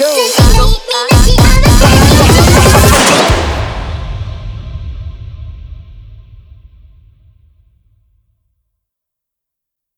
go.